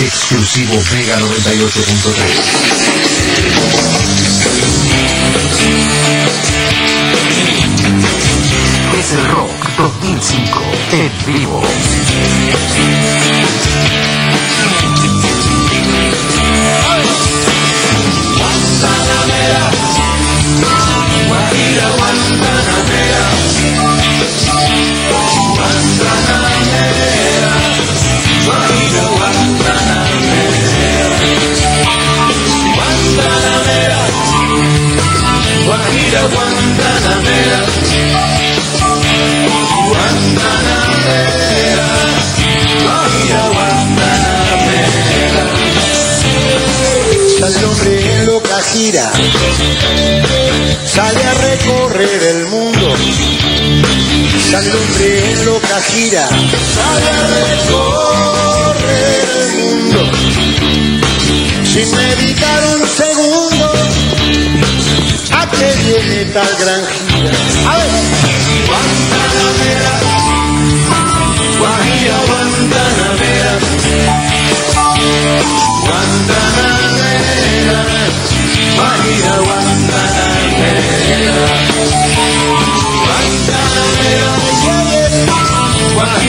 Exclusivo Mega 98.3. Es el Rock 2005 en vivo. Guajira, Guantanamera, Guantanamera, Guajira, Guantanamera. Sale el hombre en loca gira, sale a recorrer el. Hombre en loca gira, sale a recorrer el mundo. Sin meditar un segundo, a que viene tal gran gira. A ver.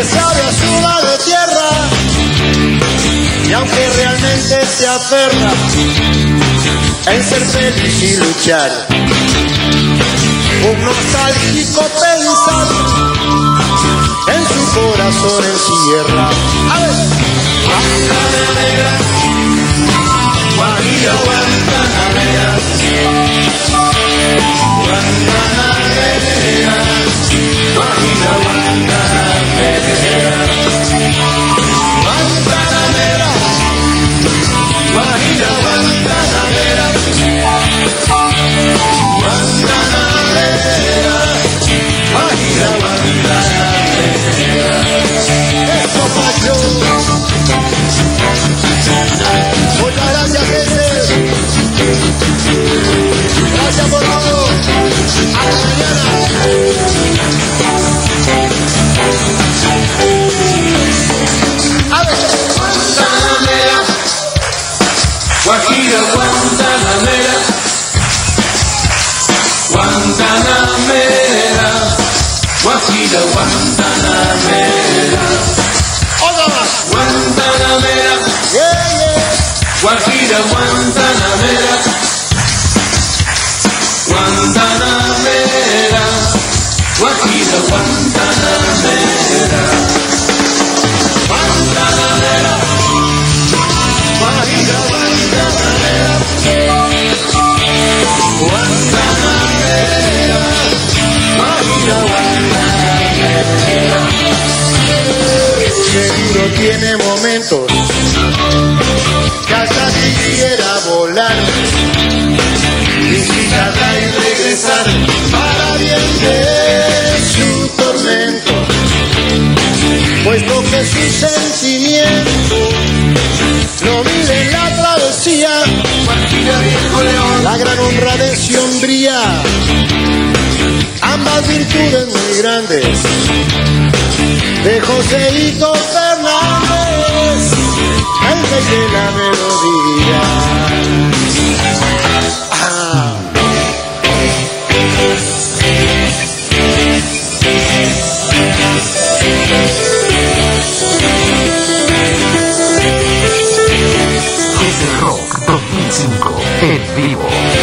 que sabe a su de tierra, y aunque realmente se aferra en ser feliz y luchar, un nostálgico pensar en su corazón encierra. A ver. Guantanamera, Guantanamera, Guantanamera, Guantanamera, Guajira, Guantanamera. Guantanamera, Yeah, yeah. Guajira, Guantanamera, Guantanamera, Guajira, Guantanamera, Tiene momentos. Que hasta quisiera volar, visitarla y regresar. Para bien de su tormento, puesto que su sentimiento no mide en la travesía, la gran honra de su hombría, ambas virtudes muy grandes. De Joseito carnales, alta y llena melodía. Ah. rock vivo.